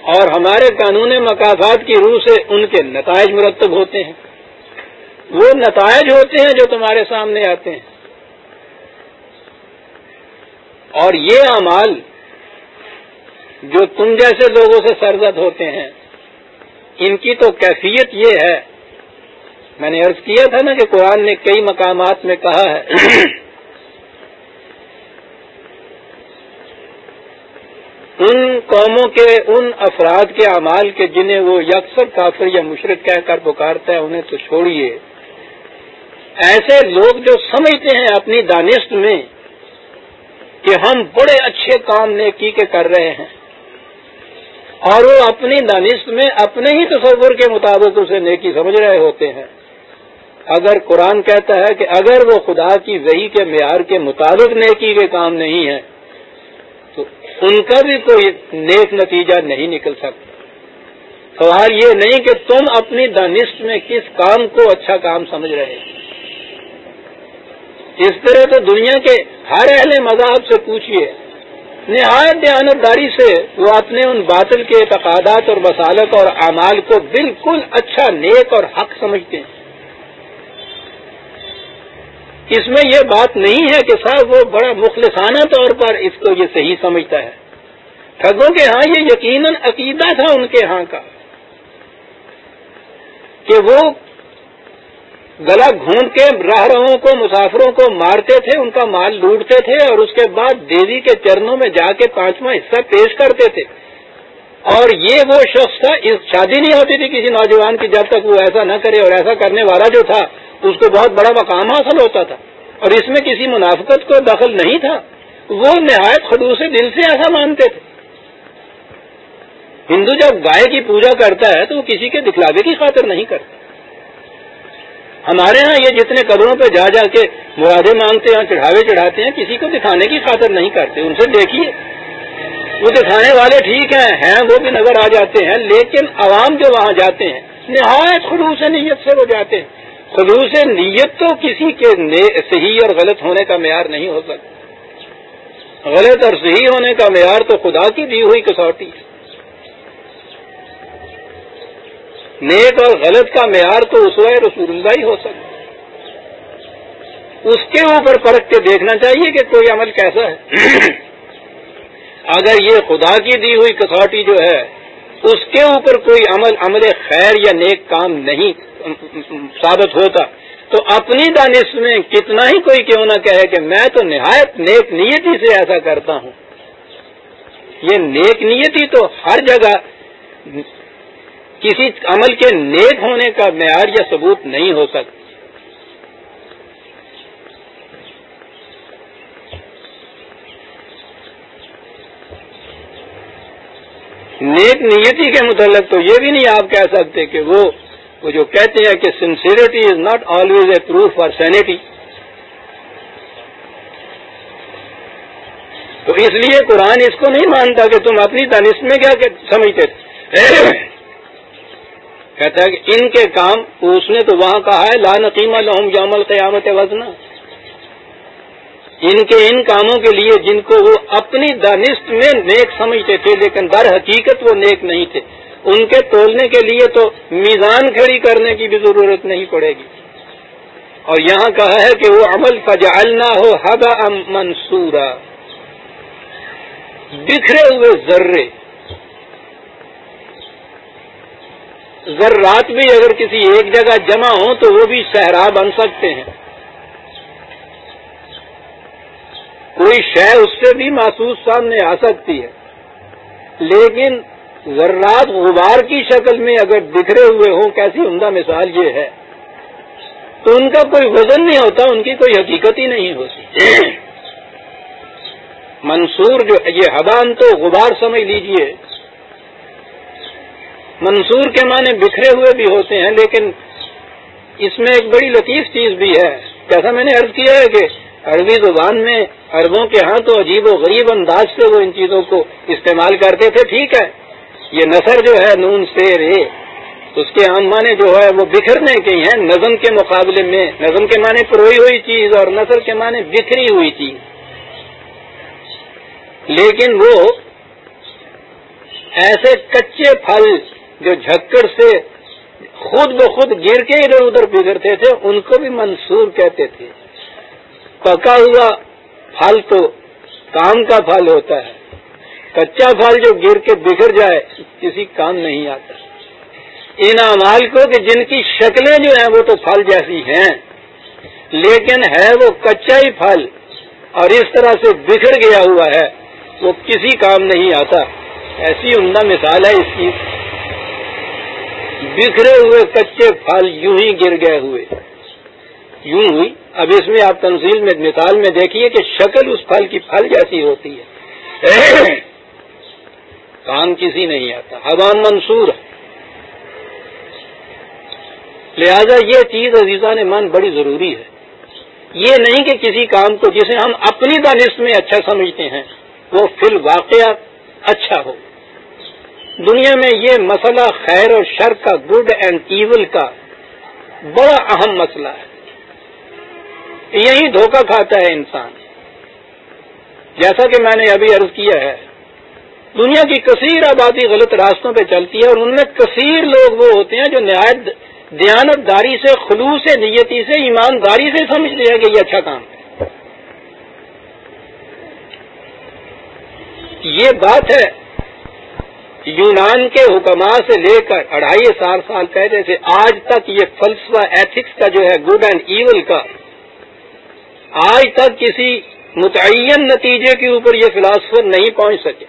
اور ہمارے قانون مقافات کی روح سے ان کے نتائج مرتب ہوتے ہیں۔ وہ نتائج ہوتے ہیں جو تمہارے سامنے آتے ہیں۔ اور یہ اعمال جو تم جیسے لوگوں سے سرزد ہوتے ہیں، ان کی تو کیفیت یہ ہے۔ میں نے عرض کیا تھا نا کہ قرآن نے کئی مقامات میں کہا ہے۔ (clears throat) ان قوموں کے، ان افراد کے اعمال کے جنہیں وہ یکسر کافر یا مشرق کہہ کر پکارتا ہے، انہیں تو چھوڑیے۔ ایسے لوگ جو سمجھتے ہیں اپنی دانست میں کہ ہم بڑے اچھے کام نیکی کے کر رہے ہیں۔ اور وہ اپنی دانست میں اپنے ہی تصور کے مطابق اسے نیکی سمجھ رہے ہوتے ہیں۔ اگر قرآن کہتا ہے کہ اگر وہ خدا کی وہی کے معیار کے مطابق نیکی کے کام نہیں ہے تو ان کا بھی کوئی نیک نتیجہ نہیں نکل سکتا۔ سوال یہ نہیں کہ تم اپنی دانست میں کس کام کو اچھا کام سمجھ رہے اس طرح تو دنیا کے ہر اہل مذہب سے پوچھیے نہایت دیانتداری سے وہ اپنے ان باطل کے اعتقادات اور وسالت اور اعمال کو بالکل اچھا نیک اور حق سمجھتے ہیں۔ اس میں یہ بات نہیں ہے کہ صاحب وہ بڑا مخلصانہ طور پر اس کو یہ صحیح سمجھتا ہے۔ ٹھگوں کے ہاں یہ یقیناً عقیدہ تھا ان کے ہاں کا کہ وہ گلا گھونٹ کے راہ رہوں کو، مسافروں کو مارتے تھے، ان کا مال لوٹتے تھے اور اس کے بعد دیوی کے چرنوں میں جا کے پانچواں حصہ پیش کرتے تھے۔ اور یہ وہ شخص تھا، اس شادی نہیں ہوتی تھی کسی نوجوان کی جب تک وہ ایسا نہ کرے اور ایسا کرنے والا جو تھا، اس کو بہت بڑا مقام حاصل ہوتا تھا۔ اور اس میں کسی منافقت کو دخل نہیں تھا۔ وہ نہایت خلوص دل سے ایسا مانتے تھے۔ ہندو جب گائے کی پوجا کرتا ہے تو وہ کسی کے دکھلاوے کی خاطر نہیں کرتا۔ ہمارے ہاں یہ جتنے قبروں پہ جا جا کے مرادے مانگتے ہیں چڑھاوے چڑھاتے ہیں، کسی کو دکھانے کی خاطر نہیں کرتے۔ ان سے دیکھیے۔ وہ دکھانے والے ٹھیک ہیں ہیں وہ بھی نظر آ جاتے ہیں، لیکن عوام جو وہاں جاتے ہیں، نہایت خلوص نیت سے وہ جاتے ہیں۔ خلوص نیت تو کسی کے صحیح اور غلط ہونے کا معیار نہیں ہو سکتا۔ غلط اور صحیح ہونے کا معیار تو خدا کی دی ہوئی کسوٹی نیک اور غلط کا معیار تو اس رسول اللہ ہی ہو سکتا اس کے اوپر پرکھ کے دیکھنا چاہیے کہ کوئی عمل کیسا ہے۔ اگر یہ خدا کی دی ہوئی کسوٹی جو ہے، اس کے اوپر کوئی عمل عمل خیر یا نیک کام نہیں ثابت ہوتا، تو اپنی دانش میں کتنا ہی کوئی کیوں نہ کہے کہ میں تو نہایت نیک نیتی سے ایسا کرتا ہوں۔ یہ نیک نیتی تو ہر جگہ کسی عمل کے نیک ہونے کا معیار یا ثبوت نہیں ہو سکتا نیک نیتی کے متعلق تو یہ بھی نہیں آپ کہہ سکتے کہ وہ وہ جو کہتے ہیں کہ sincerity is not always a proof for sanity تو اس لیے قرآن اس کو نہیں مانتا کہ تم اپنی دانش میں کیا سمجھتے کہتا ہے کہ ان کے کام اس نے تو وہاں کہا ہے، لا نقیمہ لہم جامل قیامت وزنا۔ ان کے ان کاموں کے لیے جن کو وہ اپنی دانست میں نیک سمجھتے تھے، لیکن در حقیقت وہ نیک نہیں تھے۔ ان کے تولنے کے لیے تو میزان کھڑی کرنے کی بھی ضرورت نہیں پڑے گی۔ اور یہاں کہا ہے کہ وہ عمل فجالنا ہو ہبا منصورا۔ بکھرے ہوئے ذرے ذرات بھی اگر کسی ایک جگہ جمع ہوں تو وہ بھی صحرا بن سکتے ہیں۔ کوئی شے اس سے بھی محسوس سامنے آ سکتی ہے۔ لیکن ذرات غبار کی شکل میں اگر بکھرے ہوئے ہوں، کیسی عمدہ مثال یہ ہے۔ تو ان کا کوئی وزن نہیں ہوتا، ان کی کوئی حقیقت ہی نہیں ہوتی۔ منصور جو یہ حبان تو غبار سمجھ لیجیے منصور کے معنی بکھرے ہوئے بھی ہوتے ہیں، لیکن اس میں ایک بڑی لطیف چیز بھی ہے۔ جیسا میں نے عرض کیا ہے کہ عربی زبان میں عربوں کے ہاں تو عجیب و غریب انداز سے وہ ان چیزوں کو استعمال کرتے تھے، ٹھیک ہے۔ یہ نثر جو ہے، نون سے رے، اس کے عام معنی جو ہے، وہ بکھرنے کے ہیں۔ نظم کے مقابلے میں، نظم کے معنی پروئی ہوئی چیز اور نثر کے معنی بکھری ہوئی چیز۔ لیکن وہ ایسے کچے پھل جو جھکڑ سے خود بخود گر کے ادھر ادھر بگڑتے تھے، ان کو بھی منصور کہتے تھے۔ پکا ہوا پھل تو کام کا پھل ہوتا ہے۔ کچا پھل جو گر کے بگڑ جائے، کسی کام نہیں آتا۔ ان امال کو کہ جن کی شکلیں جو ہیں، وہ تو پھل جیسی ہیں۔ لیکن ہے وہ کچا ہی پھل اور اس طرح سے بگڑ گیا ہوا ہے، وہ کسی کام نہیں آتا۔ ایسی عمدہ مثال ہے اس کی۔ بکھرے ہوئے کچے پھل یوں ہی گر گئے ہوئے۔ یوں ہوئی اب اس میں آپ تنزیل میں مثال میں دیکھیے کہ شکل اس پھل کی پھل جیسی ہوتی ہے۔ کام کسی نہیں آتا۔ حوام منصور لہذا یہ چیز عزیزہ من بڑی ضروری ہے۔ یہ نہیں کہ کسی کام کو جسے ہم اپنی دانش میں اچھا سمجھتے ہیں، وہ فی الواقع اچھا ہو۔ دنیا میں یہ مسئلہ خیر اور شر کا گڈ اینڈ ایول کا بڑا اہم مسئلہ ہے۔ یہی دھوکہ کھاتا ہے انسان۔ جیسا کہ میں نے ابھی عرض کیا ہے، دنیا کی کثیر آبادی غلط راستوں پہ چلتی ہے اور ان میں کثیر لوگ وہ ہوتے ہیں جو نہایت دیانت داری سے، خلوص نیتی سے، ایمانداری سے سمجھتے ہیں کہ یہ اچھا کام ہے۔ یہ بات ہے یونان کے حکماں سے لے کر اڑھائی سال سال پہلے سے آج تک یہ فلسفہ ایتھکس کا جو ہے گڈ اینڈ ایول کا، آج تک کسی متعین نتیجے کے اوپر یہ فلاسفر نہیں پہنچ سکے۔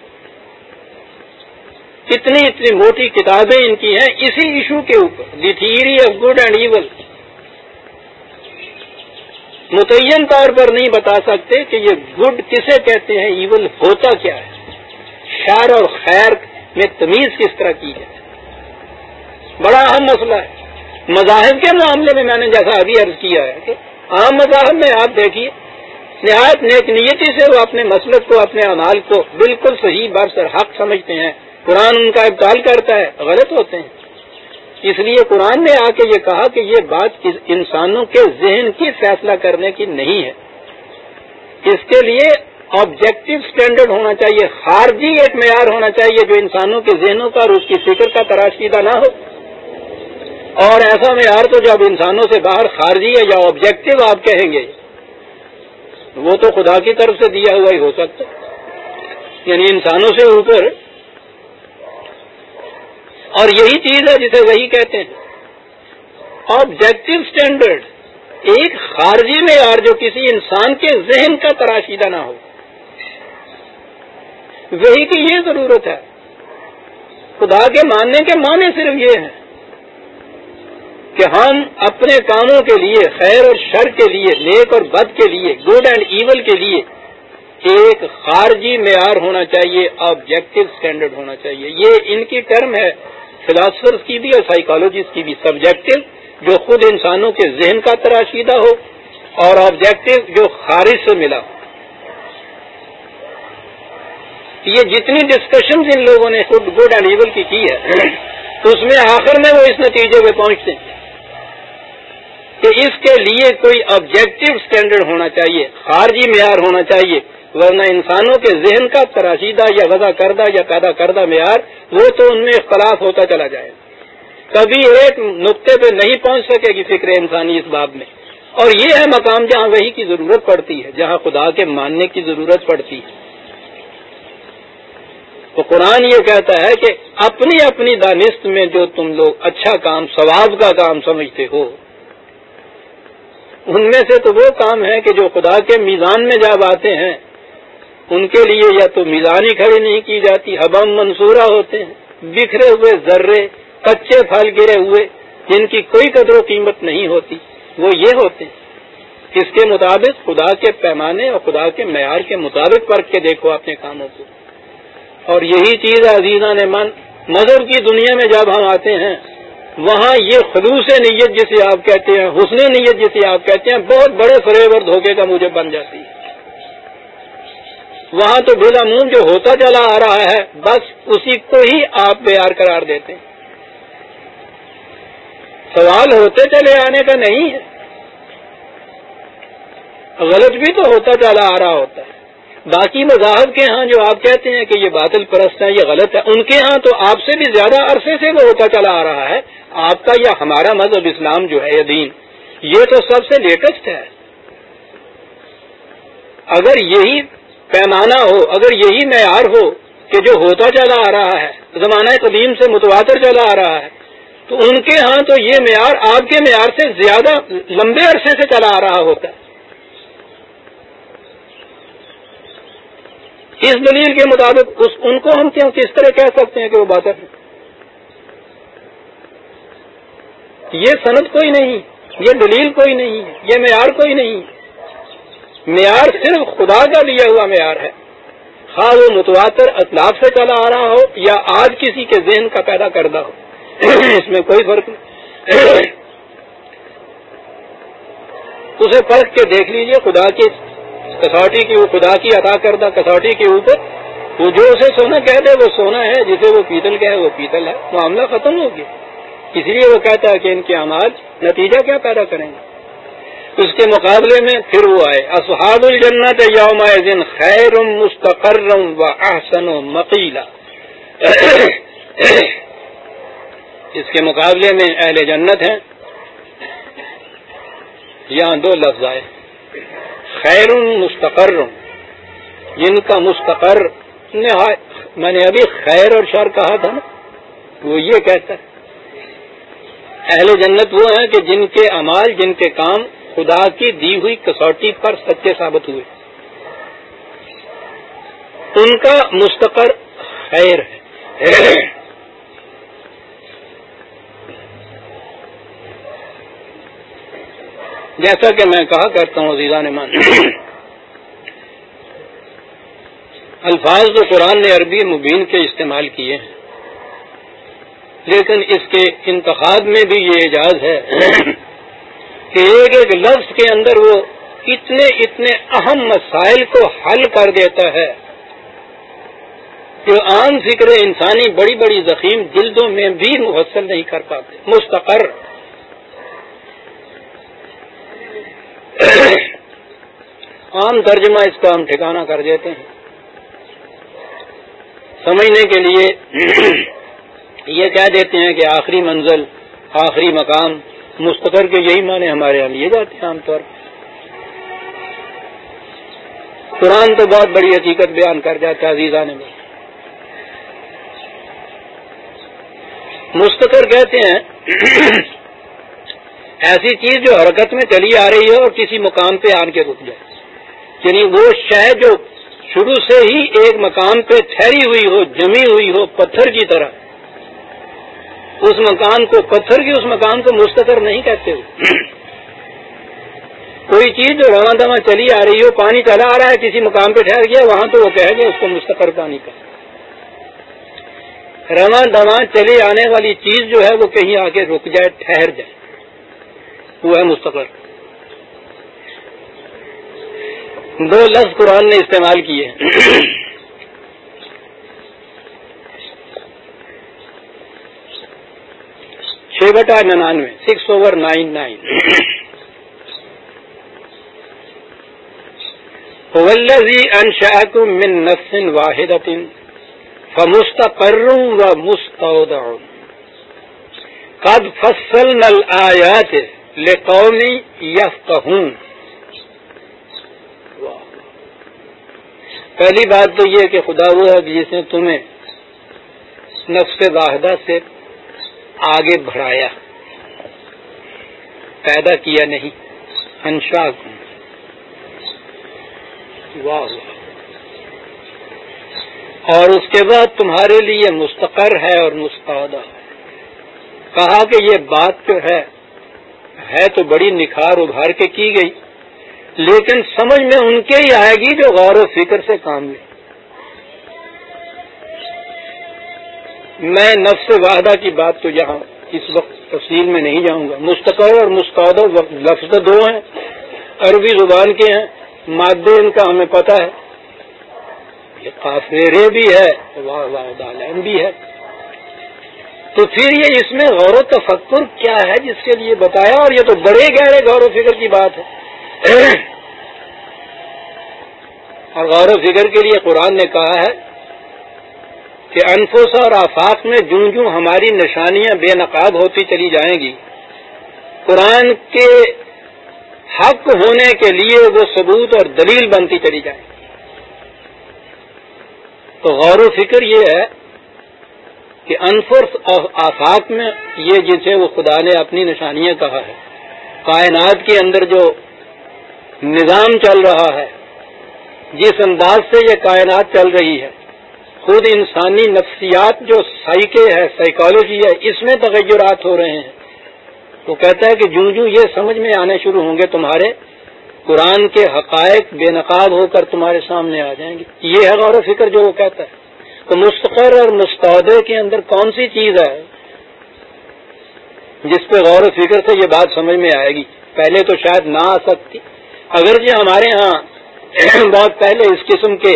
اتنی اتنی موٹی کتابیں ان کی ہیں اسی ایشو کے اوپر، the theory of good and evil متعین طور پر نہیں بتا سکتے کہ یہ گڈ کسے کہتے ہیں ایول ہوتا کیا ہے۔ شار اور خیر میں تمیز کس طرح کی ہے؟ بڑا اہم مسئلہ ہے۔ مذاہب کے معاملے میں میں نے جیسا ابھی عرض کیا ہے کہ عام مذاہب میں آپ دیکھیے، نہایت نیک نیتی سے وہ اپنے مسلک کو، اپنے انال کو بالکل صحیح بار سر حق سمجھتے ہیں۔ قرآن ان کا ابتال کرتا ہے، غلط ہوتے ہیں۔ اس لیے قرآن نے آ کے یہ کہا کہ یہ بات انسانوں کے ذہن کی فیصلہ کرنے کی نہیں ہے۔ اس کے لیے آبجیکٹو اسٹینڈرڈ ہونا چاہیے، خارجی ایک معیار ہونا چاہیے جو انسانوں کے ذہنوں کا اور اس کی فکر کا تراشیدہ نہ ہو۔ اور ایسا معیار تو جب انسانوں سے باہر خارجی ہے یا آبجیکٹو آپ کہیں گے، وہ تو خدا کی طرف سے دیا ہوا ہی ہو سکتا یعنی انسانوں سے اوپر۔ اور یہی چیز ہے جسے وہی کہتے ہیں۔ آبجیکٹو اسٹینڈرڈ ایک خارجی معیار جو کسی انسان کے ذہن کا تراشیدہ نہ ہو۔ وہی کی یہ ضرورت ہے۔ خدا کے ماننے کے معنی صرف یہ ہے کہ ہم اپنے کاموں کے لیے، خیر اور شر کے لیے، نیک اور بد کے لیے گڈ اینڈ ایول کے لیے ایک خارجی معیار ہونا چاہیے آبجیکٹو اسٹینڈرڈ ہونا چاہیے۔ یہ ان کی ٹرم ہے فلاسفرس کی بھی اور سائیکالوجسٹ کی بھی۔ سبجیکٹو جو خود انسانوں کے ذہن کا تراشیدہ ہو، اور آبجیکٹو جو خارج سے ملا یہ جتنی ڈسکشن ان لوگوں نے خود گڈ اینڈ ایول کی کی ہے، تو اس میں آخر میں وہ اس نتیجے پہ پہنچتے ہیں۔ کہ اس کے لیے کوئی آبجیکٹو اسٹینڈرڈ ہونا چاہیے، خارجی معیار ہونا چاہیے، ورنہ انسانوں کے ذہن کا تراشیدہ یا وضع کردہ یا پیدا کردہ معیار، وہ تو ان میں اختلاف ہوتا چلا جائے۔ کبھی ایک نقطے پہ نہیں پہنچ سکے گی فکر انسانی اس باب میں۔ اور یہ ہے مقام جہاں وہی کی ضرورت پڑتی ہے، جہاں خدا کے ماننے کی ضرورت پڑتی ہے۔ تو قرآن یہ کہتا ہے کہ اپنی اپنی دانست میں جو تم لوگ اچھا کام، ثواب کا کام سمجھتے ہو، ان میں سے تو وہ کام ہے کہ جو خدا کے میزان میں جب آتے ہیں، ان کے لیے یا تو میزان ہی کھڑی نہیں کی جاتی حبم منصورہ ہوتے ہیں، بکھرے ہوئے، ذرے، کچے، پھل گرے ہوئے، جن کی کوئی قدر و قیمت نہیں ہوتی، وہ یہ ہوتے ہیں۔ اس کے مطابق خدا کے پیمانے اور خدا کے معیار کے مطابق پرکھ کے دیکھو اپنے کاموں کو۔ اور یہی چیز عزیزہ نے من مذہب کی دنیا میں جب ہم آتے ہیں، وہاں یہ خلوص نیت جسے آپ کہتے ہیں، حسن نیت جسے آپ کہتے ہیں، بہت بڑے فریب اور دھوکے کا مجھے بن جاتی ہے۔ وہاں تو بلا مون جو ہوتا چلا آ رہا ہے، بس اسی کو ہی آپ پیار قرار دیتے ہیں۔ سوال ہوتے چلے آنے کا نہیں ہے۔ غلط بھی تو ہوتا چلا آ رہا ہوتا ہے۔ باقی مذاہب کے ہاں جو آپ کہتے ہیں کہ یہ باطل پرست ہے یہ غلط ہے ان کے ہاں تو آپ سے بھی زیادہ عرصے سے وہ ہوتا چلا آ رہا ہے۔ آپ کا یا ہمارا مذہب اسلام جو ہے یہ دین، یہ تو سب سے لیٹسٹ ہے۔ اگر یہی پیمانہ ہو، اگر یہی معیار ہو کہ جو ہوتا چلا آ رہا ہے، زمانہ قدیم سے متواتر چلا آ رہا ہے، تو ان کے ہاں تو یہ معیار آپ کے معیار سے زیادہ لمبے عرصے سے چلا آ رہا ہوتا ہے۔ اس دلیل کے مطابق اس ان کو ہم کیوں کس طرح کہہ سکتے ہیں کہ وہ بات ہے یہ صنعت کوئی نہیں، یہ دلیل کوئی نہیں، یہ معیار کوئی نہیں۔ معیار صرف خدا کا دیا ہوا معیار ہے۔ خواہ وہ متواتر اطلاف سے چلا آ رہا ہو یا آج کسی کے ذہن کا پیدا کردہ ہو۔ (clears throat) اس میں کوئی فرق نہیں۔ (clears throat) اسے پرکھ کے دیکھ لیجیے، خدا کی کسوٹی کی وہ خدا کی عطا کردہ کسوٹی کے اوپر، وہ جو اسے سونا کہہ دے، وہ سونا ہے، جسے وہ پیتل کہے، وہ پیتل ہے۔ معاملہ ختم ہو گیا۔ اس لیے وہ کہتا ہے کہ ان کے امال نتیجہ کیا پیدا کریں گے؟ اس کے مقابلے میں پھر وہ آئے، اصحاب الجنت یوم خیر مستقر و احسن و مقیلا۔ اس کے مقابلے میں اہل جنت ہیں۔ یہاں دو لفظ آئے۔ خیر مستقر. جن کا مستقر میں نے ابھی خیر اور شر کہا تھا نا، وہ یہ کہتا ہے۔ اہل جنت وہ ہیں کہ جن کے امال جن کے کام خدا کی دی ہوئی کسوٹی پر سچے ثابت ہوئے۔ ان کا مستقر خیر ہے۔ جیسا کہ میں کہا کرتا ہوں عزیزہ نے مان الفاظ جو قرآن نے عربی مبین کے استعمال کیے ہیں، لیکن اس کے انتخاب میں بھی یہ اعجاز ہے کہ ایک ایک لفظ کے اندر وہ اتنے اتنے اہم مسائل کو حل کر دیتا ہے جو عام فکر انسانی بڑی بڑی زخیم جلدوں میں بھی محسل نہیں کر پاتے، مستقر عام ترجمہ اس کا ہم ٹھکانہ کر دیتے ہیں۔ سمجھنے کے لیے یہ کہہ دیتے ہیں کہ آخری منزل، آخری مقام، مستقر کے یہی معنی ہمارے یہاں لیے جاتے ہیں عام طور پر۔ قرآن تو بہت بڑی حقیقت بیان کر جاتا ہے عزیزہ میں۔ مستقر کہتے ہیں ایسی چیز جو حرکت میں چلی آ رہی ہے اور کسی مقام پہ آن کے رک جائے۔ یعنی وہ شہ جو شروع سے ہی ایک مقام پہ ٹھہری ہوئی ہو، جمی ہوئی ہو، پتھر کی طرح، اس مکان کو پتھر کی اس مکان کو مستقر نہیں کہتے ہو کوئی چیز جو رواں دواں چلی آ رہی ہو، پانی چلا آ رہا ہے، کسی مقام پہ ٹھہر گیا، وہاں تو وہ کہہ گیا اس کو مستقر پانی کا رواں دواں چلی آنے والی چیز جو ہے، وہ کہیں آگے رک جائے، ٹھہر جائے۔ وہ ہے مستقر۔ دو لفظ قرآن نے استعمال کیے۔ چھ بٹا ننانوے سکس اوور نائن نائن ولزی انشاکم من نفس واحد فمستقر و مستودع۔ قد فصلنا الآیات لقوم یفقہون۔ پہلی بات تو یہ کہ خدا وہ ہے جس نے تمہیں نفس واحدہ سے آگے بڑھایا، پیدا کیا نہیں۔ انشا واہ۔ اور اس کے بعد تمہارے لیے مستقر ہے اور مستعودہ ہے کہا کہ یہ بات جو ہے۔ ہے تو بڑی نکھار ابھار کے کی گئی۔ لیکن سمجھ میں ان کے ہی آئے گی جو غور و فکر سے کام لے۔ میں نفس وحدہ کی بات تو یہاں اس وقت تفصیل میں نہیں جاؤں گا۔ مستقر اور مستعد لفظ دو ہیں، عربی زبان کے ہیں، مادے ان کا ہمیں پتہ ہے۔ یہ کافیرے بھی ہے، واہ بھی ہے۔ تو پھر یہ اس میں غور و تفکر کیا ہے جس کے لیے بتایا؟ اور یہ تو بڑے گہرے غور و فکر کی بات ہے۔ (clears throat) اور غور و فکر کے لیے قرآن نے کہا ہے کہ انفوسا اور آفاق میں جوں جوں ہماری نشانیاں بے نقاب ہوتی چلی جائیں گی۔ قرآن کے حق ہونے کے لیے وہ ثبوت اور دلیل بنتی چلی جائے۔ تو غور و فکر یہ ہے کہ انفرس آفاق میں یہ جسے وہ خدا نے اپنی نشانیاں کہا ہے۔ کائنات کے اندر جو نظام چل رہا ہے، جس انداز سے یہ کائنات چل رہی ہے، خود انسانی نفسیات جو سائیکے ہے، سائیکالوجی ہے، اس میں تغیرات ہو رہے ہیں۔ وہ کہتا ہے کہ جوں جوں یہ سمجھ میں آنے شروع ہوں گے، تمہارے قرآن کے حقائق بے نقاب ہو کر تمہارے سامنے آ جائیں گے۔ یہ ہے غور و فکر جو وہ کہتا ہے۔ تو مستقر اور مستعودے کے اندر کون سی چیز ہے جس پہ غور و فکر سے یہ بات سمجھ میں آئے گی؟ پہلے تو شاید نہ آ سکتی اگرچہ جی ہمارے ہاں (clears throat) بہت پہلے اس قسم کے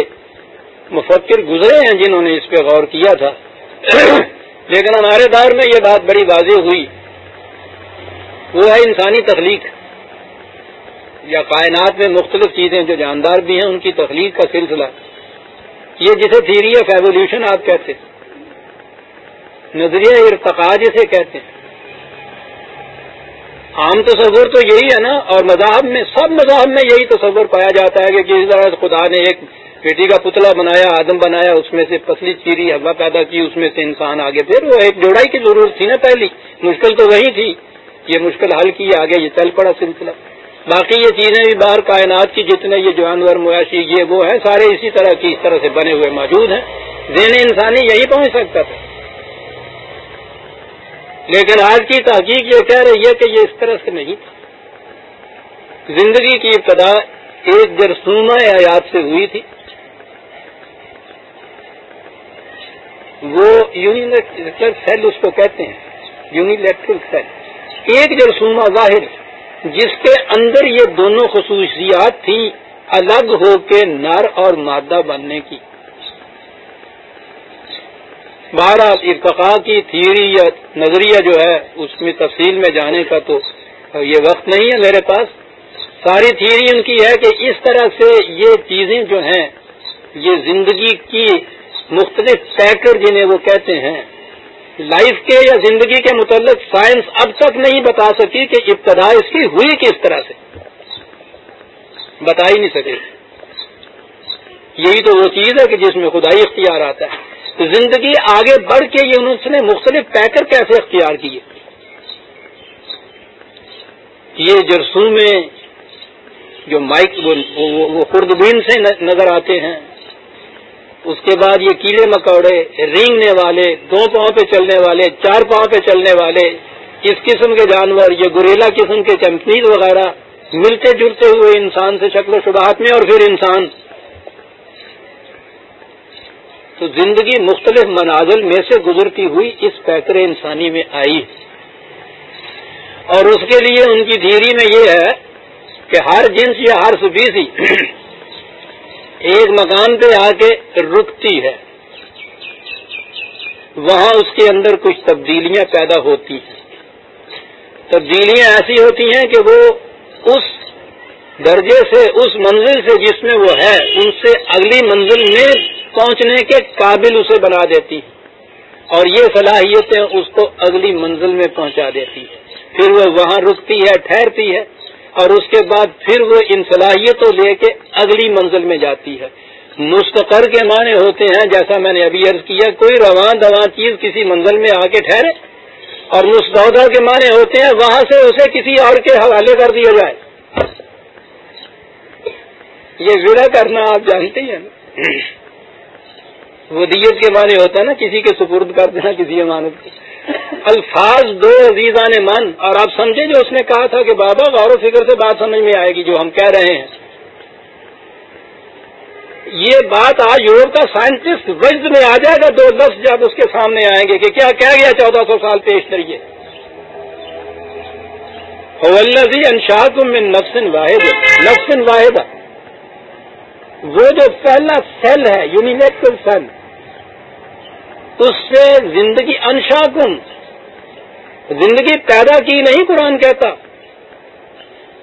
مفکر گزرے ہیں جنہوں نے اس پہ غور کیا تھا۔ (clears throat) لیکن ہمارے دور میں یہ بات بڑی واضح ہوئی۔ وہ ہے انسانی تخلیق۔ یا کائنات میں مختلف چیزیں جو جاندار بھی ہیں، ان کی تخلیق کا سلسلہ۔ یہ جسے تھیری آف ایولیوشن آپ کہتے ہیں۔ نظریہ ارتقا جسے کہتے ہیں۔ عام تصور تو یہی ہے نا، اور مذاہب میں، سب مذاہب میں یہی تصور پایا جاتا ہے کہ کسی طرح خدا نے ایک بیٹی کا پتلا بنایا، آدم بنایا، اس میں سے پسلی چیری ہوا پیدا کی، اس میں سے انسان آگے پھر وہ ایک جوڑائی کی ضرورت تھی نا پہلی۔ مشکل تو وہی تھی۔ یہ مشکل حل کی، آگے یہ چل پڑا سلسلہ۔ باقی یہ چیزیں بھی باہر کائنات کی جتنے یہ جانور مویاشی یہ وہ ہیں، سارے اسی طرح کی اس طرح سے بنے ہوئے موجود ہیں۔ دین انسانی یہی پہنچ سکتا تھا۔ لیکن آج کی تحقیق یہ کہہ رہی ہے کہ یہ اس طرح سے نہیں۔ زندگی کی ابتدا ایک جرسومہ حیات سے ہوئی تھی۔ وہ یونیلیٹرل سیل اس کو کہتے ہیں یونیلیٹرل سیل۔ ایک جرسومہ ظاہر۔ جس کے اندر یہ دونوں خصوصیات تھیں، الگ ہو کے نر اور مادہ بننے کی۔ بہرحال ارتقا کی تھیوری یا نظریہ جو ہے، اس میں تفصیل میں جانے کا تو یہ وقت نہیں ہے میرے پاس۔ ساری تھیوری ان کی ہے کہ اس طرح سے یہ چیزیں جو ہیں، یہ زندگی کی مختلف پیکر جنہیں وہ کہتے ہیں لائف کے یا زندگی کے متعلق سائنس اب تک نہیں بتا سکی کہ ابتدا اس کی ہوئی کس طرح سے۔ بتا ہی نہیں سکے۔ یہی تو وہ چیز ہے کہ جس میں خدائی اختیار آتا ہے۔ تو زندگی آگے بڑھ کے یہ انہوں نے مختلف پیکر کیسے اختیار کیے۔ یہ جرسو میں جو مائک وہ خوردبین سے نظر آتے ہیں۔ اس کے بعد یہ کیلے مکوڑے، رینگنے والے، دو پاؤں پہ چلنے والے، چار پاؤں پہ چلنے والے، اس قسم کے جانور، یہ گریلا قسم کے چمپنیز وغیرہ، ملتے جلتے ہوئے انسان سے شکل و شبہات میں اور پھر انسان. تو زندگی مختلف منازل میں سے گزرتی ہوئی اس پیکر انسانی میں آئی. اور اس کے لیے ان کی دھیری میں یہ ہے کہ ہر جنس یا ہر سبیسی ایک مکان پہ آ کے رکتی ہے۔ وہاں اس کے اندر کچھ تبدیلیاں پیدا ہوتی ہیں۔ تبدیلیاں ایسی ہوتی ہیں کہ وہ اس درجے سے، اس منزل سے جس میں وہ ہے، ان سے اگلی منزل میں پہنچنے کے قابل اسے بنا دیتی اور یہ صلاحیتیں اس کو اگلی منزل میں پہنچا دیتی پھر وہ وہاں رکتی ہے، ٹھہرتی ہے۔ اور اس کے بعد پھر وہ ان صلاحیتوں لے کے اگلی منزل میں جاتی ہے۔ مستقر کے معنی ہوتے ہیں، جیسا میں نے ابھی عرض کیا، کوئی روان دوان چیز کسی منزل میں آ کے ٹھہرے اور مستعودہ کے معنی ہوتے ہیں، وہاں سے اسے کسی اور کے حوالے کر دیا جائے۔ یہ ورا کرنا آپ جانتے ہیں۔ (clears throat) ودیت کے معنی ہوتا ہے نا، کسی کے سپرد کر دینا، کسی امانت کی الفاظ دو عزیزان من، اور آپ سمجھے جو اس نے کہا تھا کہ بابا غور و فکر سے بات سمجھ میں آئے گی جو ہم کہہ رہے ہیں۔ یہ بات آج یورپ کا سائنٹسٹ وجد میں آ جائے گا، دو لفظ جب اس کے سامنے آئیں گے کہ کیا کیا گیا چودہ سو سال پیش کریے۔ من نفسن واحد نفسن واحد وہ جو پہلا سیل ہے یونیورسل سیل اس سے زندگی انشا کن، زندگی پیدا کی نہیں قرآن کہتا۔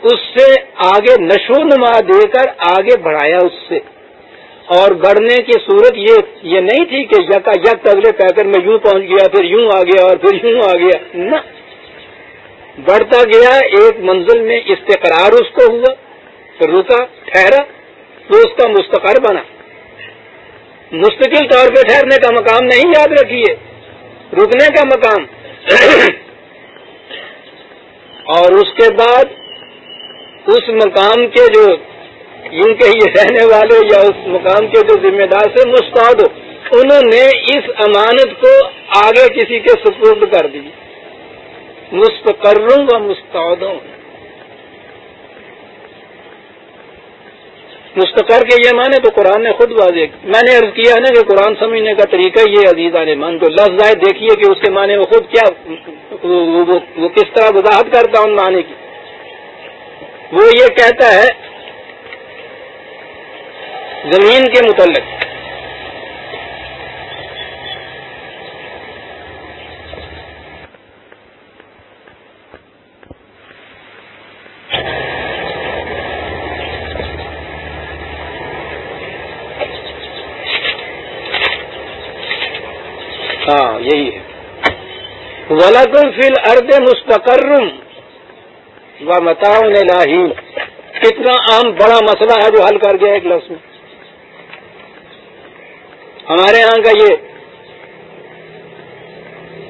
اس سے آگے نشو نما دے کر آگے بڑھایا اس سے۔ اور بڑھنے کی صورت یہ یہ نہیں تھی کہ یکا یک اگلے پیکر میں یوں پہنچ گیا، پھر یوں آ گیا اور پھر یوں آ گیا۔ نہ۔ بڑھتا گیا، ایک منزل میں استقرار اس کو ہوا، پھر رکا، ٹھہرا، تو اس کا مستقر بنا۔ مستقل طور پہ ٹھہرنے کا مقام نہیں یاد رکھیے۔ رکنے کا مقام۔ اور اس کے بعد اس مقام کے جو یوں کہ یہ رہنے والے یا اس مقام کے جو ذمہ دار سے مستعد انہوں نے اس امانت کو آگے کسی کے سپرد کر دی۔ مستقروں و مستعدوں۔ مستقر کے یہ معنی تو قرآن نے خود واضح میں نے عرض کیا ہے نا کہ قرآن سمجھنے کا طریقہ یہ عزیز من کو لفظ آئے دیکھیے کہ اس کے معنی وہ خود کیا وہ کس طرح وضاحت کرتا ان معنی کی۔ وہ یہ کہتا ہے، زمین کے متعلق۔ ہاں یہی ہے۔ ولکم فی الارض مستقر و متاع لاہی کتنا عام بڑا مسئلہ ہے جو حل کر گیا ایک لفظ میں۔ ہمارے یہاں کا یہ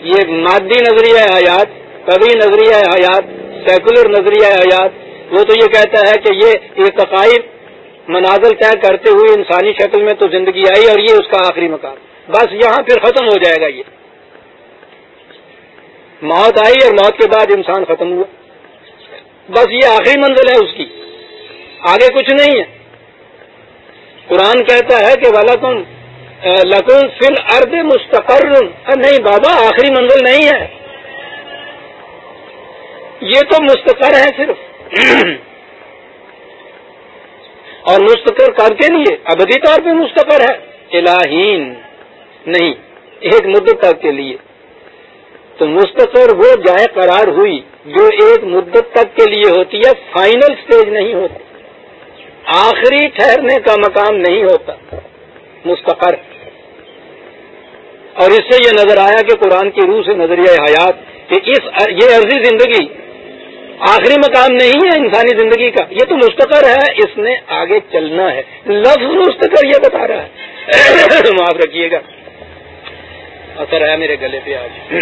یہ مادی نظریہ حیات کبھی نظریہ حیات سیکولر نظریہ حیات وہ تو یہ کہتا ہے کہ یہ ایک عقائد منازل طے کرتے ہوئے انسانی شکل میں تو زندگی آئی اور یہ اس کا آخری مقام۔ بس یہاں پھر ختم ہو جائے گا یہ۔ موت آئی اور موت کے بعد انسان ختم ہوا۔ بس یہ آخری منزل ہے اس کی۔ آگے کچھ نہیں ہے۔ قرآن کہتا ہے کہ والا تم لکن فل ارد مستقر۔ نہیں بابا، آخری منزل نہیں ہے۔ یہ تو مستقر ہے صرف۔ اور مستقر کر کے لیے، ابدی طور پہ مستقر ہے۔ الہین۔ نہیں، ایک مدت تک کے لیے۔ تو مستقر وہ جائے قرار ہوئی جو ایک مدت تک کے لیے ہوتی ہے، فائنل سٹیج نہیں ہوتی آخری ٹھہرنے کا مقام نہیں ہوتا۔ مستقر۔ اور اس سے یہ نظر آیا کہ قرآن کی روح سے نظریہ حیات، کہ اس یہ عرضی زندگی آخری مقام نہیں ہے انسانی زندگی کا۔ یہ تو مستقر ہے، اس نے آگے چلنا ہے۔ لفظ مستقر یہ بتا رہا ہے۔ (coughs) معاف رکھیے گا۔ اثر ہے میرے گلے پہ آج۔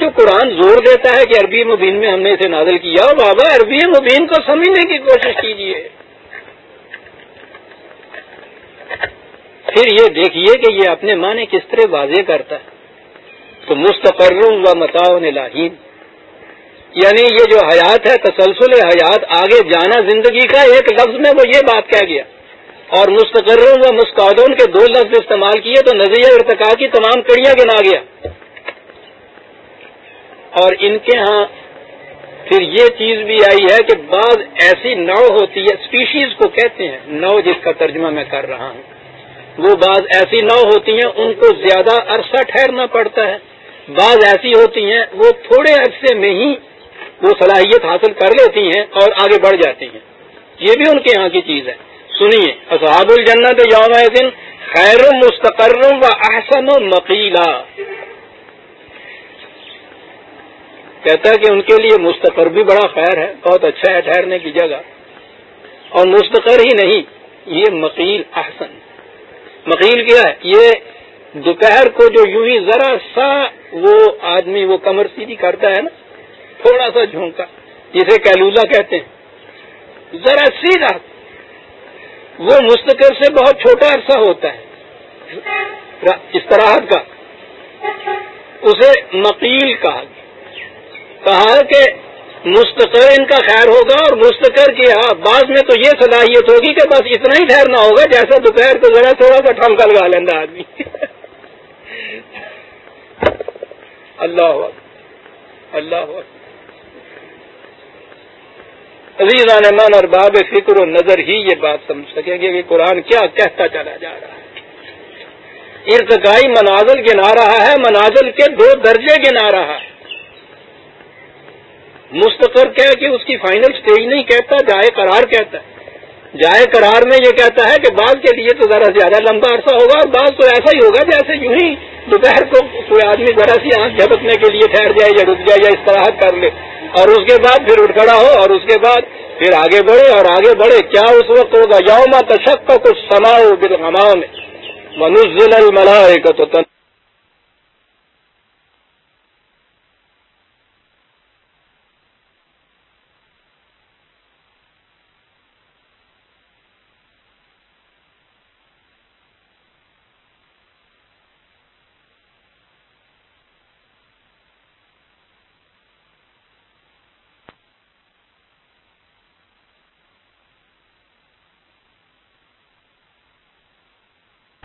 جو قرآن زور دیتا ہے کہ عربی مبین میں ہم نے اسے نازل کیا، بابا، عربی مبین کو سمجھنے کی کوشش کیجیے پھر یہ دیکھیے کہ یہ اپنے معنی کس طرح واضح کرتا ہے۔ تو مستقر و متاؤ لاہین یعنی یہ جو حیات ہے، تسلسل حیات، آگے جانا زندگی کا ایک لفظ میں وہ یہ بات کہہ گیا۔ اور مستقر و مستعدون کے دو لفظ استعمال کیے تو نظریہ ارتقا کی تمام کڑیاں گنا گیا۔ اور ان کے ہاں پھر یہ چیز بھی آئی ہے کہ بعض ایسی نو ہوتی ہے اسپیشیز کو کہتے ہیں، نو جس کا ترجمہ میں کر رہا ہوں۔ وہ بعض ایسی نو ہوتی ہیں، ان کو زیادہ عرصہ ٹھہرنا پڑتا ہے۔ بعض ایسی ہوتی ہیں، وہ تھوڑے عرصے میں ہی وہ صلاحیت حاصل کر لیتی ہیں اور آگے بڑھ جاتی ہیں۔ یہ بھی ان کے یہاں کی چیز ہے۔ سنیے، اصحاب الجنت یوم دن خیر مستقر و احسن و مقیلا۔ کہتا ہے کہ ان کے لیے مستقر بھی بڑا خیر ہے، بہت اچھا ہے، ٹھہرنے کی جگہ۔ اور مستقر ہی نہیں، یہ مقیل احسن۔ مقیل کیا ہے؟ یہ دوپہر کو جو یوں ہی ذرا سا وہ آدمی وہ کمر سیدھی کرتا ہے نا، تھوڑا سا جھونکا، جسے کیلوزا کہتے ہیں۔ ذرا سیدھا۔ وہ مستقر سے بہت چھوٹا عرصہ ہوتا ہے۔ استراحت کا۔ اسے مقیل کہا کہا کہ مستقر ان کا خیر ہوگا اور مستقر کی بعض میں تو یہ صلاحیت ہوگی کہ بس اتنا ہی ٹھہرنا ہوگا جیسا دوپہر کو ذرا تھوڑا سا ٹھمکا لگا لینا آدمی۔ (laughs) اللہ اللہ عزیز عالمان اور باب فکر و نظر ہی یہ بات سمجھ سکیں گے کہ قرآن کیا کہتا چلا جا رہا ہے۔ ارتقائی منازل گنا رہا ہے، منازل کے دو درجے گنا رہا ہے۔ مستقر کہہ کہ اس کی فائنل سٹیج نہیں کہتا، جائے قرار کہتا۔ ہے جائے قرار میں یہ کہتا ہے کہ بعض کے لیے تو ذرا زیادہ لمبا عرصہ ہوگا اور بعض تو ایسا ہی ہوگا جیسے یوں ہی دوپہر کو کوئی آدمی ذرا سی آنکھ جھپکنے کے لیے ٹھہر جائے یا رک جائے یا اس طرح کر لے اور اس کے بعد پھر اٹھ کھڑا ہو اور اس کے بعد پھر آگے بڑھے اور آگے بڑھے، کیا اس وقت ہوگا؟ یوما تشک کا کچھ سنا ہو میں منزل الملائکت